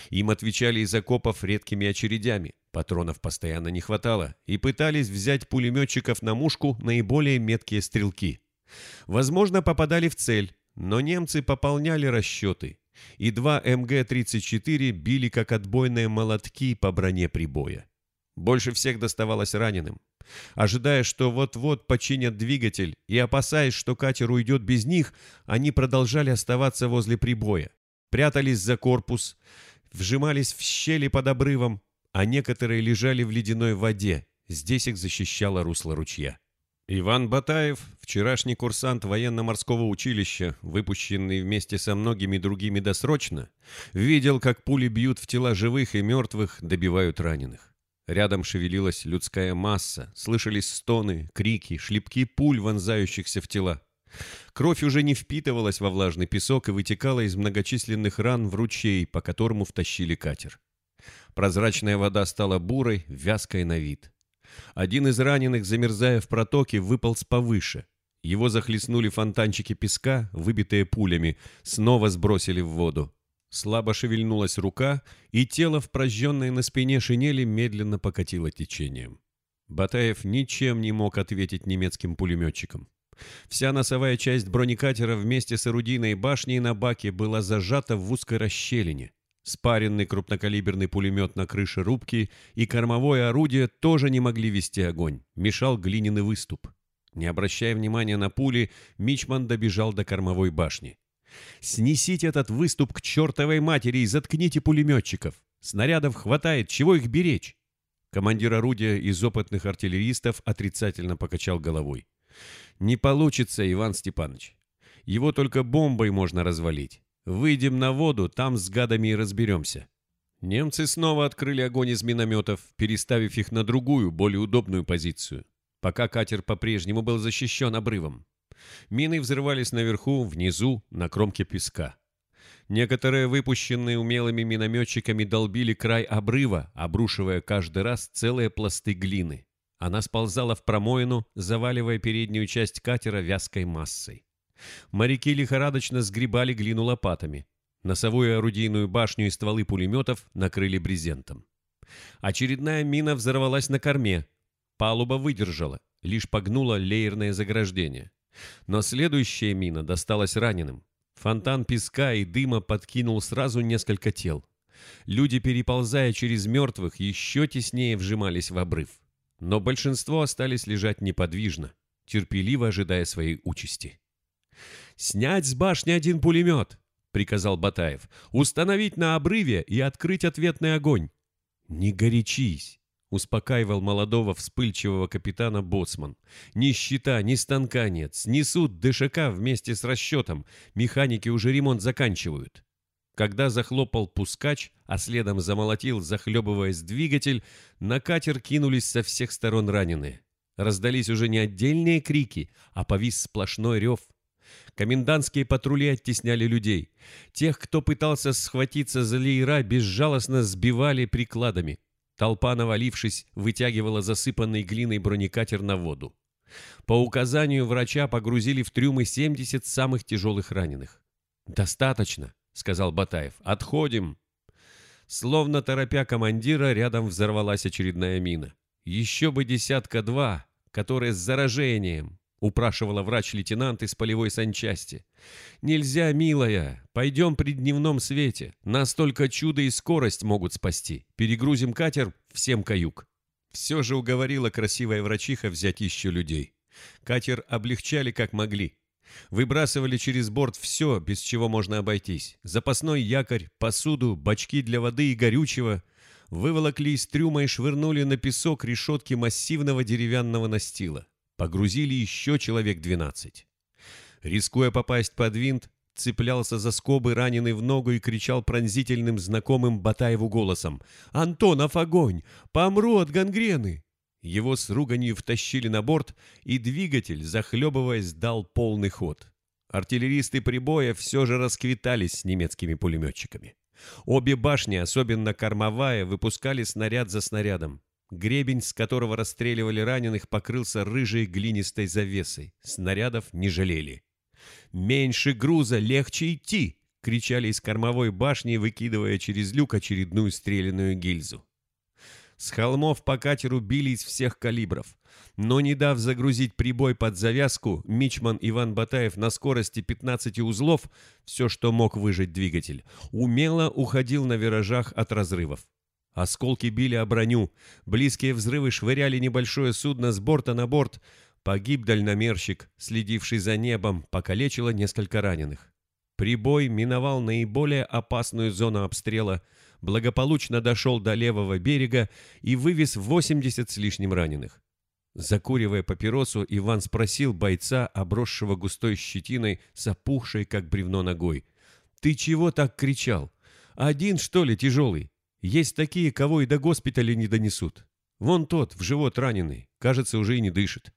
Им отвечали из окопов редкими очередями, патронов постоянно не хватало, и пытались взять пулеметчиков на мушку наиболее меткие стрелки. Возможно, попадали в цель, но немцы пополняли расчеты, и два МГ-34 били как отбойные молотки по броне прибоя. Больше всех доставалось раненым. Ожидая, что вот-вот починят двигатель, и опасаясь, что катер уйдет без них, они продолжали оставаться возле прибоя. Прятались за корпус, вжимались в щели под обрывом, а некоторые лежали в ледяной воде. Здесь их защищало русло ручья. Иван Батаев, вчерашний курсант военно-морского училища, выпущенный вместе со многими другими досрочно, видел, как пули бьют в тела живых и мертвых, добивают раненых. Рядом шевелилась людская масса, слышались стоны, крики, шлепки пуль, вонзающихся в тела. Кровь уже не впитывалась во влажный песок и вытекала из многочисленных ран в ручей, по которому втащили катер. Прозрачная вода стала бурой, вязкой на вид. Один из раненых, замерзая в протоке, выполз повыше. Его захлестнули фонтанчики песка, выбитые пулями, снова сбросили в воду. Слабо шевельнулась рука, и тело в прожженной на спине шинели медленно покатило течением. Батаев ничем не мог ответить немецким пулеметчикам. Вся носовая часть бронекатера вместе с орудийной башней на баке была зажата в узкой расщелине. Спаренный крупнокалиберный пулемет на крыше рубки и кормовое орудие тоже не могли вести огонь, мешал глиняный выступ. Не обращая внимания на пули, Мичман добежал до кормовой башни. «Снесите этот выступ к чертовой матери и заткните пулеметчиков! Снарядов хватает, чего их беречь?» Командир орудия из опытных артиллеристов отрицательно покачал головой. «Не получится, Иван Степанович. Его только бомбой можно развалить. Выйдем на воду, там с гадами и разберемся. Немцы снова открыли огонь из минометов, переставив их на другую, более удобную позицию, пока катер по-прежнему был защищен обрывом. Мины взрывались наверху, внизу, на кромке песка. Некоторые, выпущенные умелыми минометчиками, долбили край обрыва, обрушивая каждый раз целые пласты глины. Она сползала в промоину, заваливая переднюю часть катера вязкой массой. Моряки лихорадочно сгребали глину лопатами. Носовую орудийную башню и стволы пулеметов накрыли брезентом. Очередная мина взорвалась на корме. Палуба выдержала, лишь погнула леерное заграждение. Но следующая мина досталась раненым. Фонтан песка и дыма подкинул сразу несколько тел. Люди, переползая через мертвых, еще теснее вжимались в обрыв. Но большинство остались лежать неподвижно, терпеливо ожидая своей участи. «Снять с башни один пулемет!» — приказал Батаев. «Установить на обрыве и открыть ответный огонь». «Не горячись», — успокаивал молодого вспыльчивого капитана Боцман. «Ни щита, ни станка нет. Снесут ДШК вместе с расчетом. Механики уже ремонт заканчивают». Когда захлопал пускач, а следом замолотил, захлебываясь двигатель, на катер кинулись со всех сторон раненые. Раздались уже не отдельные крики, а повис сплошной рев. Комендантские патрули оттесняли людей. Тех, кто пытался схватиться за леера, безжалостно сбивали прикладами. Толпа, навалившись, вытягивала засыпанный глиной бронекатер на воду. По указанию врача погрузили в трюмы 70 самых тяжелых раненых. «Достаточно», — сказал Батаев. «Отходим». Словно торопя командира, рядом взорвалась очередная мина. Еще бы десятка-два, которые с заражением, — упрашивала врач-лейтенант из полевой санчасти. «Нельзя, милая. Пойдем при дневном свете. Нас только чудо и скорость могут спасти. Перегрузим катер, всем каюк». Все же уговорила красивая врачиха взять еще людей. Катер облегчали как могли. Выбрасывали через борт все, без чего можно обойтись. Запасной якорь, посуду, бачки для воды и горючего. Выволокли из трюма и швырнули на песок решетки массивного деревянного настила погрузили еще человек 12. Рискуя попасть под винт, цеплялся за скобы, раненый в ногу, и кричал пронзительным знакомым Батаеву голосом «Антонов, огонь! Помру от гангрены!» Его с руганью втащили на борт, и двигатель, захлебываясь, дал полный ход. Артиллеристы прибоя все же расквитались с немецкими пулеметчиками. Обе башни, особенно кормовая, выпускали снаряд за снарядом. Гребень, с которого расстреливали раненых, покрылся рыжей глинистой завесой. Снарядов не жалели. «Меньше груза, легче идти!» — кричали из кормовой башни, выкидывая через люк очередную стреляную гильзу. С холмов по катеру били из всех калибров. Но не дав загрузить прибой под завязку, Мичман Иван Батаев на скорости 15 узлов, все, что мог выжать двигатель, умело уходил на виражах от разрывов. Осколки били о броню, близкие взрывы швыряли небольшое судно с борта на борт. Погиб дальномерщик, следивший за небом, покалечило несколько раненых. Прибой миновал наиболее опасную зону обстрела, благополучно дошел до левого берега и вывез 80 с лишним раненых. Закуривая папиросу, Иван спросил бойца, обросшего густой щетиной, запухшей, как бревно ногой. «Ты чего так кричал? Один, что ли, тяжелый?» Есть такие, кого и до госпиталя не донесут. Вон тот, в живот раненый, кажется, уже и не дышит.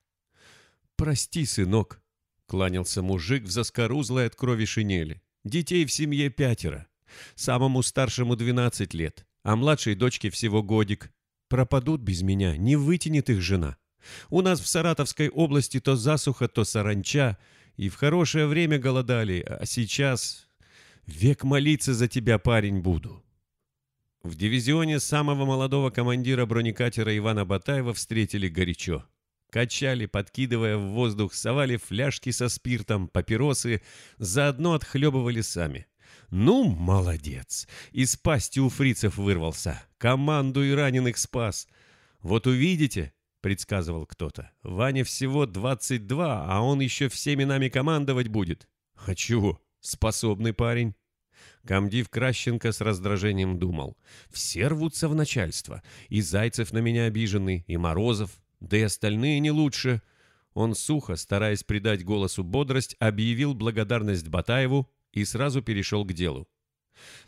«Прости, сынок», — кланялся мужик в заскорузлой от крови шинели. «Детей в семье пятеро. Самому старшему двенадцать лет, а младшей дочке всего годик. Пропадут без меня, не вытянет их жена. У нас в Саратовской области то засуха, то саранча, и в хорошее время голодали, а сейчас... Век молиться за тебя, парень, буду. В дивизионе самого молодого командира бронекатера Ивана Батаева встретили горячо. Качали, подкидывая в воздух, совали фляжки со спиртом, папиросы, заодно отхлебывали сами. «Ну, молодец! Из пасти у фрицев вырвался. Команду и раненых спас. Вот увидите, — предсказывал кто-то, — Ваня всего 22, а он еще всеми нами командовать будет. Хочу. Способный парень. Камдив Кращенко с раздражением думал. Все рвутся в начальство. И Зайцев на меня обиженный, и Морозов, да и остальные не лучше. Он сухо, стараясь придать голосу бодрость, объявил благодарность Батаеву и сразу перешел к делу.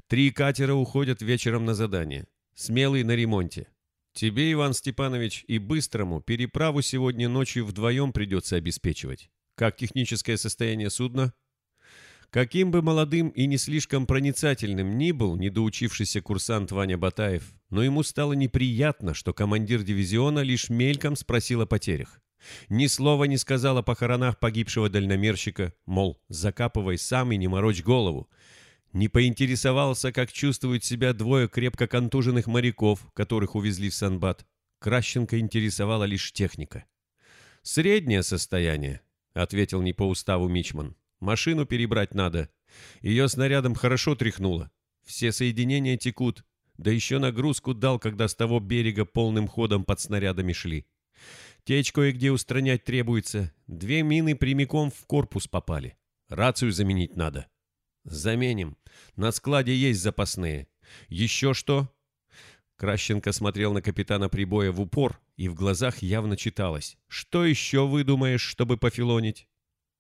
Три катера уходят вечером на задание. Смелый на ремонте. Тебе, Иван Степанович, и Быстрому переправу сегодня ночью вдвоем придется обеспечивать. Как техническое состояние судна? Каким бы молодым и не слишком проницательным ни был недоучившийся курсант Ваня Батаев, но ему стало неприятно, что командир дивизиона лишь мельком спросил о потерях. Ни слова не сказал о похоронах погибшего дальномерщика, мол, закапывай сам и не морочь голову. Не поинтересовался, как чувствуют себя двое крепко контуженных моряков, которых увезли в Санбат. Кращенко интересовала лишь техника. «Среднее состояние», — ответил не по уставу Мичман. Машину перебрать надо. Ее снарядом хорошо тряхнуло. Все соединения текут. Да еще нагрузку дал, когда с того берега полным ходом под снарядами шли. Течь кое-где устранять требуется. Две мины прямиком в корпус попали. Рацию заменить надо. Заменим. На складе есть запасные. Еще что? Кращенко смотрел на капитана прибоя в упор, и в глазах явно читалось. Что еще выдумаешь, чтобы пофилонить?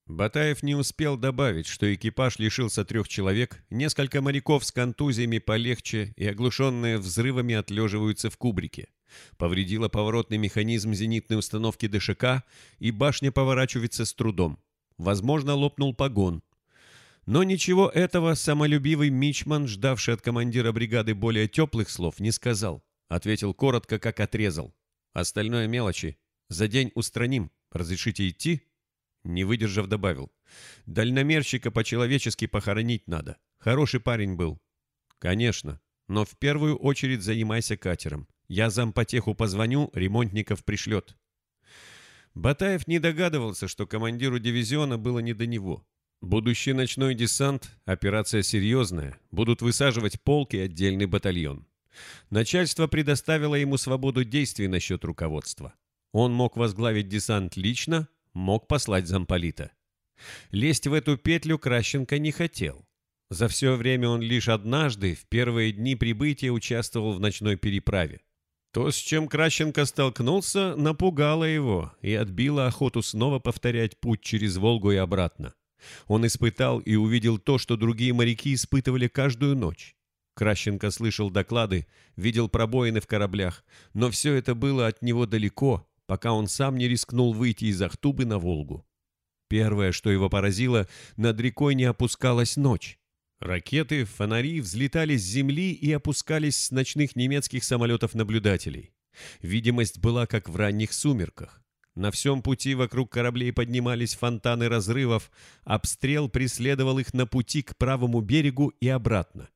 Батаев не успел добавить, что экипаж лишился трех человек, несколько моряков с контузиями полегче и оглушенные взрывами отлеживаются в кубрике. Повредила поворотный механизм зенитной установки ДШК, и башня поворачивается с трудом. Возможно, лопнул погон. Но ничего этого самолюбивый мичман, ждавший от командира бригады более теплых слов, не сказал. Ответил коротко, как отрезал. Остальное мелочи. За день устраним. Разрешите идти? Не выдержав, добавил. Дальномерщика по-человечески похоронить надо. Хороший парень был. Конечно. Но в первую очередь занимайся катером. Я зампотеху позвоню, ремонтников пришлет. Батаев не догадывался, что командиру дивизиона было не до него. Будущий ночной десант – операция серьезная, будут высаживать полк и отдельный батальон. Начальство предоставило ему свободу действий насчет руководства. Он мог возглавить десант лично, мог послать замполита. Лезть в эту петлю Кращенко не хотел. За все время он лишь однажды, в первые дни прибытия, участвовал в ночной переправе. То, с чем Кращенко столкнулся, напугало его и отбило охоту снова повторять путь через Волгу и обратно. Он испытал и увидел то, что другие моряки испытывали каждую ночь. Кращенко слышал доклады, видел пробоины в кораблях, но все это было от него далеко, пока он сам не рискнул выйти из Ахтубы на Волгу. Первое, что его поразило, над рекой не опускалась ночь. Ракеты, фонари взлетали с земли и опускались с ночных немецких самолетов-наблюдателей. Видимость была как в ранних сумерках. На всем пути вокруг кораблей поднимались фонтаны разрывов, обстрел преследовал их на пути к правому берегу и обратно.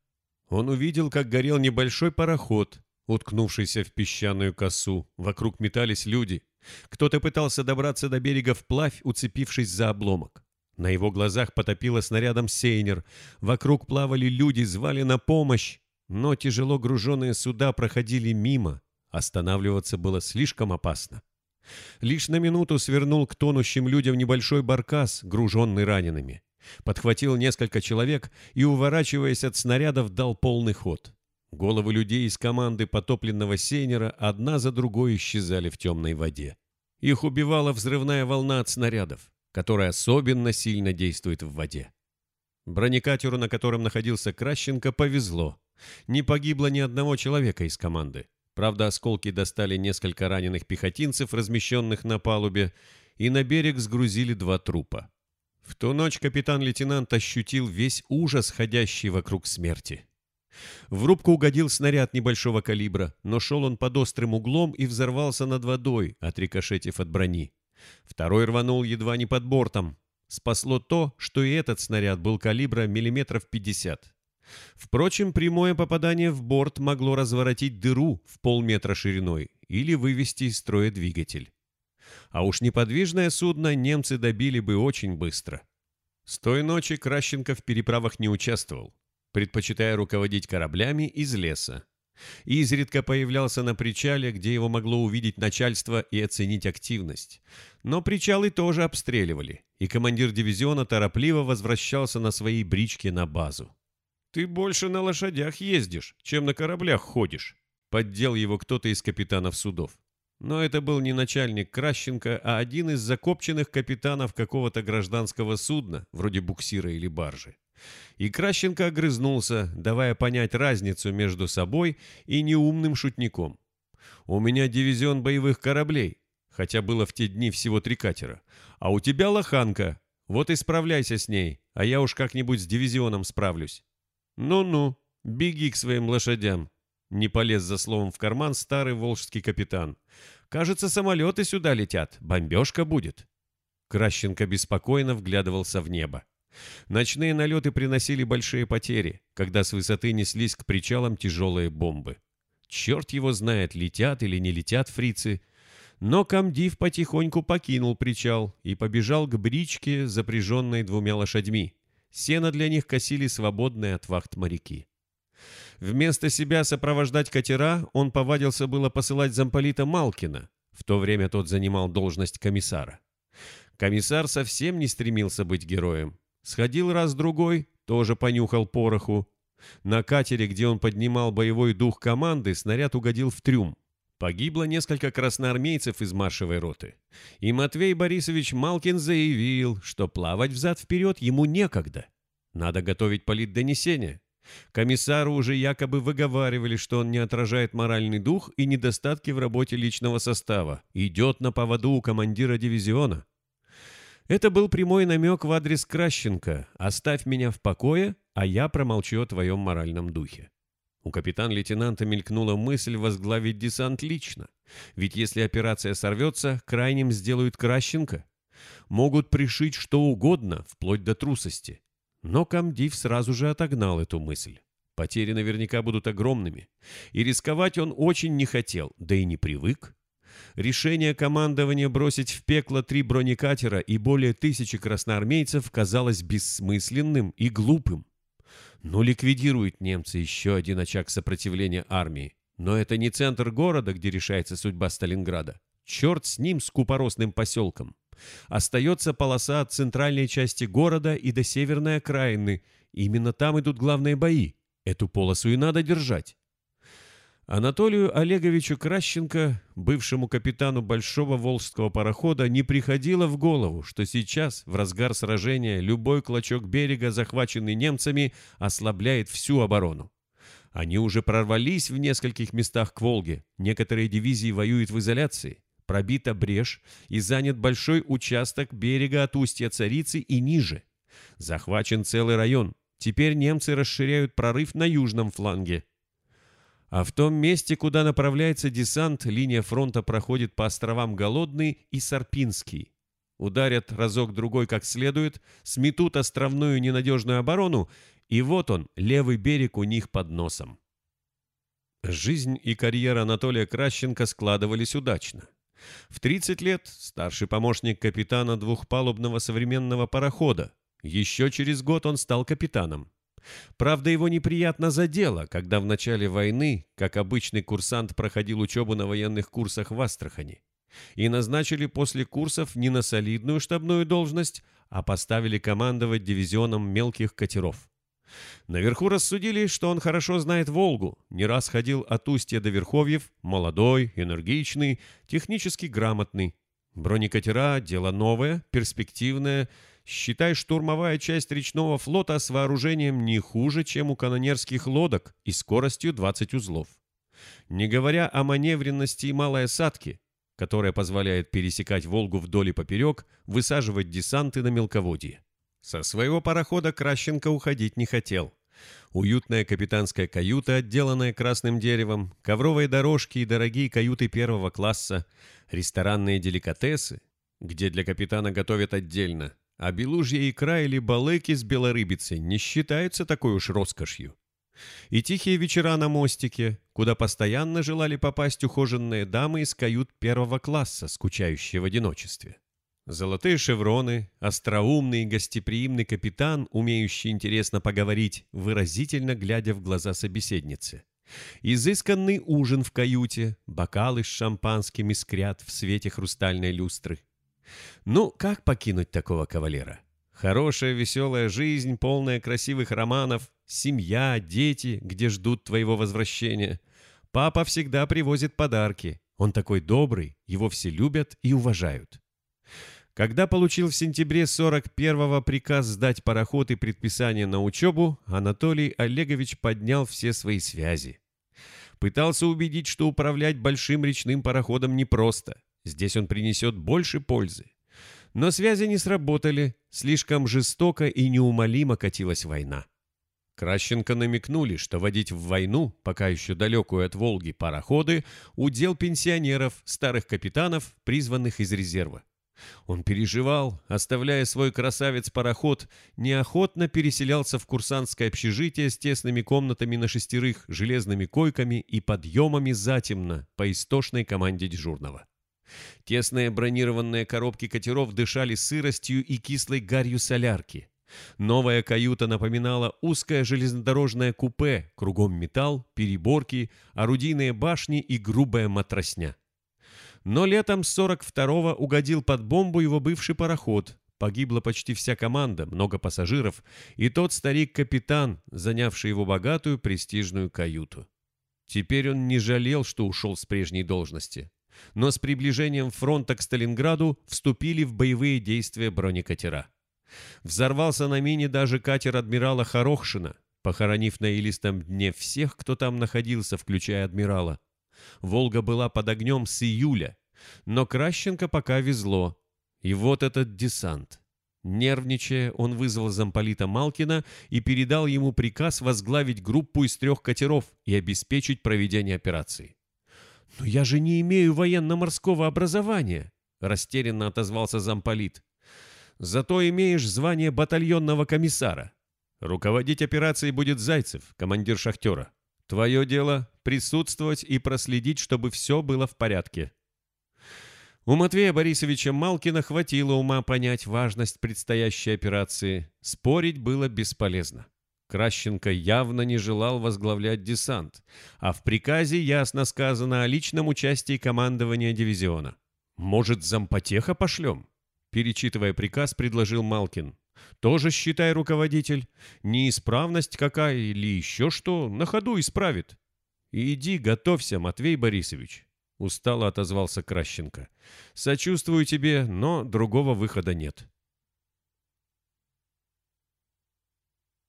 Он увидел, как горел небольшой пароход, уткнувшийся в песчаную косу. Вокруг метались люди. Кто-то пытался добраться до берега вплавь, уцепившись за обломок. На его глазах потопило снарядом сейнер. Вокруг плавали люди, звали на помощь. Но тяжело груженные суда проходили мимо. Останавливаться было слишком опасно. Лишь на минуту свернул к тонущим людям небольшой баркас, груженный ранеными. Подхватил несколько человек и, уворачиваясь от снарядов, дал полный ход. Головы людей из команды потопленного сейнера одна за другой исчезали в темной воде. Их убивала взрывная волна от снарядов которая особенно сильно действует в воде. Бронекатеру, на котором находился Кращенко, повезло. Не погибло ни одного человека из команды. Правда, осколки достали несколько раненых пехотинцев, размещенных на палубе, и на берег сгрузили два трупа. В ту ночь капитан-лейтенант ощутил весь ужас, ходящий вокруг смерти. В рубку угодил снаряд небольшого калибра, но шел он под острым углом и взорвался над водой, отрикошетив от брони. Второй рванул едва не под бортом. Спасло то, что и этот снаряд был калибра миллиметров 50. Впрочем, прямое попадание в борт могло разворотить дыру в полметра шириной или вывести из строя двигатель. А уж неподвижное судно немцы добили бы очень быстро. С той ночи Кращенко в переправах не участвовал, предпочитая руководить кораблями из леса изредка появлялся на причале, где его могло увидеть начальство и оценить активность. Но причалы тоже обстреливали, и командир дивизиона торопливо возвращался на своей бричке на базу. «Ты больше на лошадях ездишь, чем на кораблях ходишь», — поддел его кто-то из капитанов судов. Но это был не начальник Кращенко, а один из закопченных капитанов какого-то гражданского судна, вроде буксира или баржи. И Кращенко огрызнулся, давая понять разницу между собой и неумным шутником. «У меня дивизион боевых кораблей, хотя было в те дни всего три катера. А у тебя лоханка, вот и справляйся с ней, а я уж как-нибудь с дивизионом справлюсь». «Ну-ну, беги к своим лошадям», — не полез за словом в карман старый волжский капитан. «Кажется, самолеты сюда летят, бомбежка будет». Кращенко беспокойно вглядывался в небо. Ночные налеты приносили большие потери, когда с высоты неслись к причалам тяжелые бомбы. Черт его знает, летят или не летят фрицы. Но комдив потихоньку покинул причал и побежал к бричке, запряженной двумя лошадьми. Сено для них косили свободные от вахт моряки. Вместо себя сопровождать катера он повадился было посылать замполита Малкина. В то время тот занимал должность комиссара. Комиссар совсем не стремился быть героем. Сходил раз-другой, тоже понюхал пороху. На катере, где он поднимал боевой дух команды, снаряд угодил в трюм. Погибло несколько красноармейцев из маршевой роты. И Матвей Борисович Малкин заявил, что плавать взад-вперед ему некогда. Надо готовить политдонесение. Комиссару уже якобы выговаривали, что он не отражает моральный дух и недостатки в работе личного состава. Идет на поводу у командира дивизиона. Это был прямой намек в адрес Кращенко «Оставь меня в покое, а я промолчу о твоем моральном духе». У капитан-лейтенанта мелькнула мысль возглавить десант лично. Ведь если операция сорвется, крайним сделают Кращенко. Могут пришить что угодно, вплоть до трусости. Но комдив сразу же отогнал эту мысль. Потери наверняка будут огромными. И рисковать он очень не хотел, да и не привык. Решение командования бросить в пекло три бронекатера и более тысячи красноармейцев казалось бессмысленным и глупым. Ну, ликвидируют немцы еще один очаг сопротивления армии. Но это не центр города, где решается судьба Сталинграда. Черт с ним, с купоросным поселком. Остается полоса от центральной части города и до северной окраины. Именно там идут главные бои. Эту полосу и надо держать. Анатолию Олеговичу Кращенко, бывшему капитану большого волжского парохода, не приходило в голову, что сейчас, в разгар сражения, любой клочок берега, захваченный немцами, ослабляет всю оборону. Они уже прорвались в нескольких местах к Волге, некоторые дивизии воюют в изоляции. Пробита брешь и занят большой участок берега от устья Царицы и ниже. Захвачен целый район. Теперь немцы расширяют прорыв на южном фланге. А в том месте, куда направляется десант, линия фронта проходит по островам Голодный и Сарпинский. Ударят разок-другой как следует, сметут островную ненадежную оборону, и вот он, левый берег у них под носом. Жизнь и карьера Анатолия Кращенко складывались удачно. В 30 лет старший помощник капитана двухпалубного современного парохода. Еще через год он стал капитаном. Правда, его неприятно задело, когда в начале войны, как обычный курсант, проходил учебу на военных курсах в Астрахани. И назначили после курсов не на солидную штабную должность, а поставили командовать дивизионом мелких катеров. Наверху рассудили, что он хорошо знает Волгу, не раз ходил от устья до Верховьев, молодой, энергичный, технически грамотный. Бронекатера – дело новое, перспективное – Считай, штурмовая часть речного флота с вооружением не хуже, чем у канонерских лодок и скоростью 20 узлов. Не говоря о маневренности и малой осадке, которая позволяет пересекать Волгу вдоль и поперек, высаживать десанты на мелководье. Со своего парохода Кращенко уходить не хотел. Уютная капитанская каюта, отделанная красным деревом, ковровые дорожки и дорогие каюты первого класса, ресторанные деликатесы, где для капитана готовят отдельно, а белужья икра или балыки с белорыбицей не считаются такой уж роскошью. И тихие вечера на мостике, куда постоянно желали попасть ухоженные дамы из кают первого класса, скучающие в одиночестве. Золотые шевроны, остроумный и гостеприимный капитан, умеющий интересно поговорить, выразительно глядя в глаза собеседницы. Изысканный ужин в каюте, бокалы с шампанским искрят в свете хрустальной люстры. Ну, как покинуть такого кавалера? Хорошая, веселая жизнь, полная красивых романов, семья, дети, где ждут твоего возвращения. Папа всегда привозит подарки. Он такой добрый, его все любят и уважают. Когда получил в сентябре 41-го приказ сдать пароход и предписание на учебу, Анатолий Олегович поднял все свои связи. Пытался убедить, что управлять большим речным пароходом непросто. Здесь он принесет больше пользы. Но связи не сработали, слишком жестоко и неумолимо катилась война. Кращенко намекнули, что водить в войну, пока еще далекую от Волги, пароходы – удел пенсионеров, старых капитанов, призванных из резерва. Он переживал, оставляя свой красавец-пароход, неохотно переселялся в курсантское общежитие с тесными комнатами на шестерых, железными койками и подъемами затемно по истошной команде дежурного. Тесные бронированные коробки катеров дышали сыростью и кислой гарью солярки. Новая каюта напоминала узкое железнодорожное купе, кругом металл, переборки, орудийные башни и грубая матросня. Но летом 42-го угодил под бомбу его бывший пароход, Погибла почти вся команда, много пассажиров, и тот старик-капитан, занявший его богатую престижную каюту. Теперь он не жалел, что ушел с прежней должности. Но с приближением фронта к Сталинграду вступили в боевые действия бронекатера. Взорвался на мине даже катер адмирала Хорохшина, похоронив на илистом дне всех, кто там находился, включая адмирала. «Волга» была под огнем с июля, но Кращенко пока везло. И вот этот десант. Нервничая, он вызвал замполита Малкина и передал ему приказ возглавить группу из трех катеров и обеспечить проведение операции. «Но я же не имею военно-морского образования», — растерянно отозвался замполит. «Зато имеешь звание батальонного комиссара. Руководить операцией будет Зайцев, командир шахтера. Твое дело — присутствовать и проследить, чтобы все было в порядке». У Матвея Борисовича Малкина хватило ума понять важность предстоящей операции. Спорить было бесполезно. Кращенко явно не желал возглавлять десант, а в приказе ясно сказано о личном участии командования дивизиона. «Может, зампотеха пошлем?» Перечитывая приказ, предложил Малкин. «Тоже, считай, руководитель. Неисправность какая или еще что, на ходу исправит. Иди, готовься, Матвей Борисович. Устало отозвался Кращенко. «Сочувствую тебе, но другого выхода нет».